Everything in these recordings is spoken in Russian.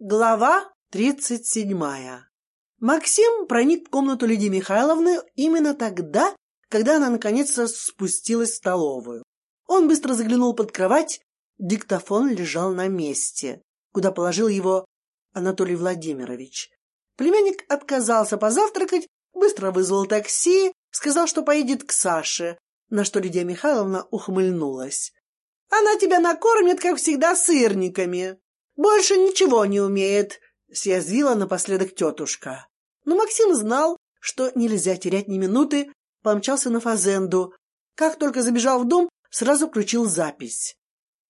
Глава тридцать седьмая. Максим проник в комнату Лидии Михайловны именно тогда, когда она наконец-то спустилась в столовую. Он быстро заглянул под кровать, диктофон лежал на месте, куда положил его Анатолий Владимирович. Племянник отказался позавтракать, быстро вызвал такси, сказал, что поедет к Саше, на что Лидия Михайловна ухмыльнулась. «Она тебя накормит, как всегда, сырниками. Больше ничего не умеет, съязвила напоследок тетушка. Но Максим знал, что нельзя терять ни минуты, помчался на фазенду. Как только забежал в дом, сразу включил запись.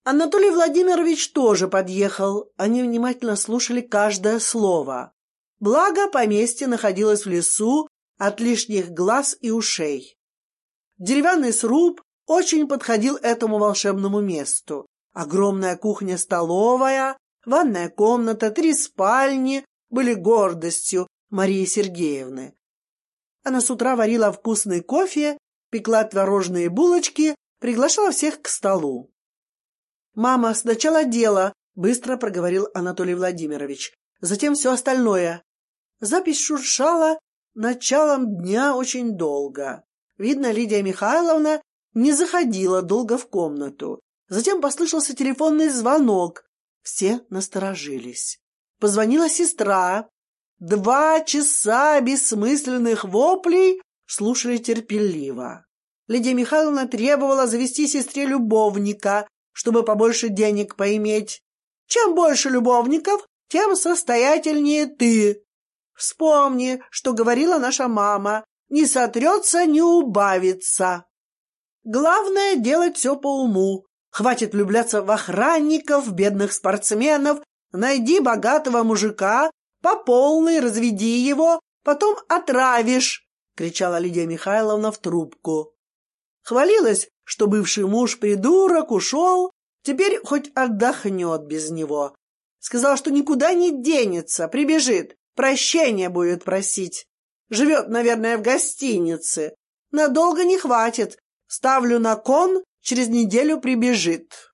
Анатолий Владимирович тоже подъехал. Они внимательно слушали каждое слово. Благо, поместье находилось в лесу от лишних глаз и ушей. Деревянный сруб очень подходил этому волшебному месту. Огромная кухня-столовая Ванная комната, три спальни были гордостью Марии Сергеевны. Она с утра варила вкусный кофе, пекла творожные булочки, приглашала всех к столу. «Мама, сначала дело», — быстро проговорил Анатолий Владимирович. «Затем все остальное». Запись шуршала началом дня очень долго. Видно, Лидия Михайловна не заходила долго в комнату. Затем послышался телефонный звонок. Все насторожились. Позвонила сестра. Два часа бессмысленных воплей слушали терпеливо. Лидия Михайловна требовала завести сестре любовника, чтобы побольше денег поиметь. Чем больше любовников, тем состоятельнее ты. Вспомни, что говорила наша мама. Не сотрется, не убавится. Главное — делать все по уму, Хватит влюбляться в охранников, бедных спортсменов. Найди богатого мужика, по полной разведи его, потом отравишь, — кричала Лидия Михайловна в трубку. Хвалилась, что бывший муж придурок ушел, теперь хоть отдохнет без него. Сказал, что никуда не денется, прибежит, прощения будет просить. Живет, наверное, в гостинице. Надолго не хватит. Ставлю на кон через неделю прибежит.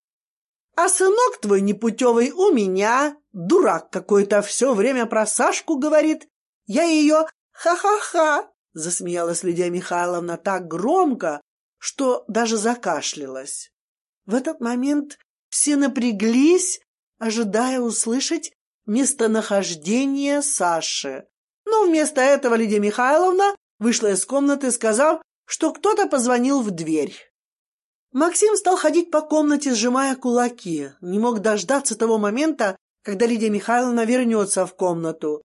А сынок твой непутевый у меня, дурак какой-то, все время про Сашку говорит. Я ее ха-ха-ха, засмеялась Лидия Михайловна так громко, что даже закашлялась. В этот момент все напряглись, ожидая услышать местонахождение Саши. Но вместо этого Лидия Михайловна вышла из комнаты, сказав, что кто-то позвонил в дверь. Максим стал ходить по комнате, сжимая кулаки. Не мог дождаться того момента, когда Лидия Михайловна вернется в комнату.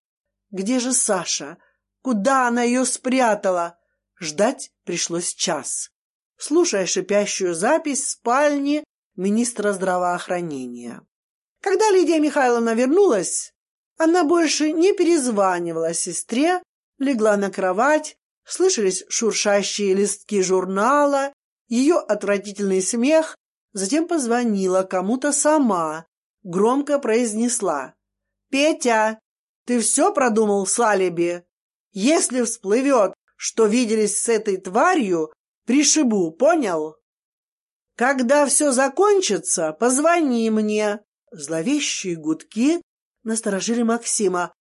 Где же Саша? Куда она ее спрятала? Ждать пришлось час, слушая шипящую запись в спальне министра здравоохранения. Когда Лидия Михайловна вернулась, она больше не перезванивала сестре, легла на кровать, слышались шуршащие листки журнала ее отвратительный смех, затем позвонила кому-то сама, громко произнесла. «Петя, ты все продумал с алиби? Если всплывет, что виделись с этой тварью, пришибу, понял? Когда все закончится, позвони мне». Зловещие гудки насторожили Максима.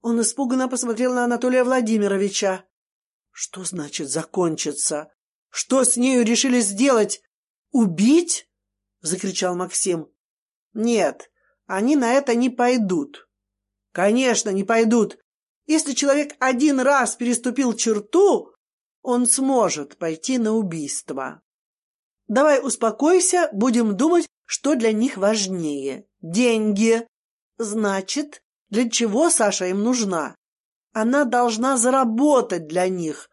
Он испуганно посмотрел на Анатолия Владимировича. «Что значит закончится?» Что с нею решили сделать? Убить? закричал Максим. Нет, они на это не пойдут. Конечно, не пойдут. Если человек один раз переступил черту, он сможет пойти на убийство. Давай успокойся, будем думать, что для них важнее. Деньги. Значит, для чего Саша им нужна? Она должна заработать для них,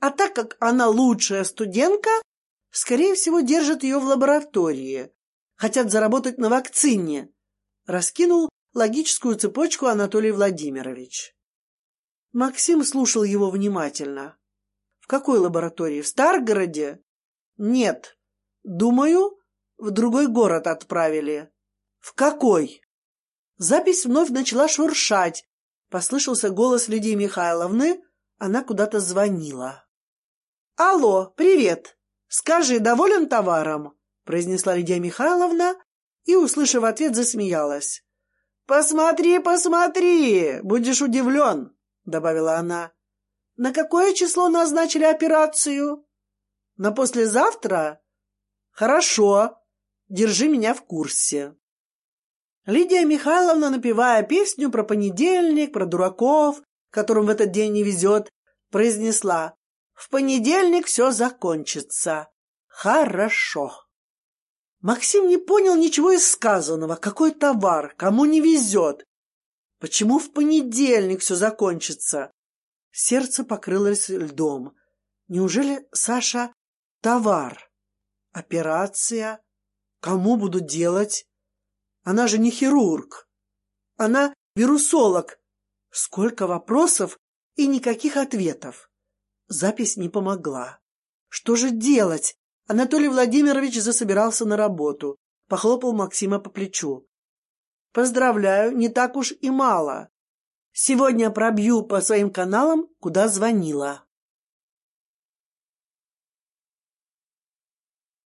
а так как она лучшая студентка, скорее всего, держат ее в лаборатории. Хотят заработать на вакцине. Раскинул логическую цепочку Анатолий Владимирович. Максим слушал его внимательно. В какой лаборатории? В Старгороде? Нет. Думаю, в другой город отправили. В какой? Запись вновь начала шуршать. Послышался голос Лидии Михайловны. Она куда-то звонила. «Алло, привет! Скажи, доволен товаром?» — произнесла Лидия Михайловна и, услышав ответ, засмеялась. Посмотри, посмотри, будешь удивлен, добавила она. На какое число назначили операцию? На послезавтра? Хорошо. Держи меня в курсе. Лидия Михайловна, напевая песню про понедельник, про дураков, которым в этот день не везет, произнесла «В понедельник все закончится. Хорошо». Максим не понял ничего из сказанного. Какой товар? Кому не везет? Почему в понедельник все закончится? Сердце покрылось льдом. Неужели Саша товар? Операция? Кому буду делать? Она же не хирург. Она вирусолог. Сколько вопросов и никаких ответов. Запись не помогла. Что же делать? Анатолий Владимирович засобирался на работу. Похлопал Максима по плечу. Поздравляю, не так уж и мало. Сегодня пробью по своим каналам, куда звонила.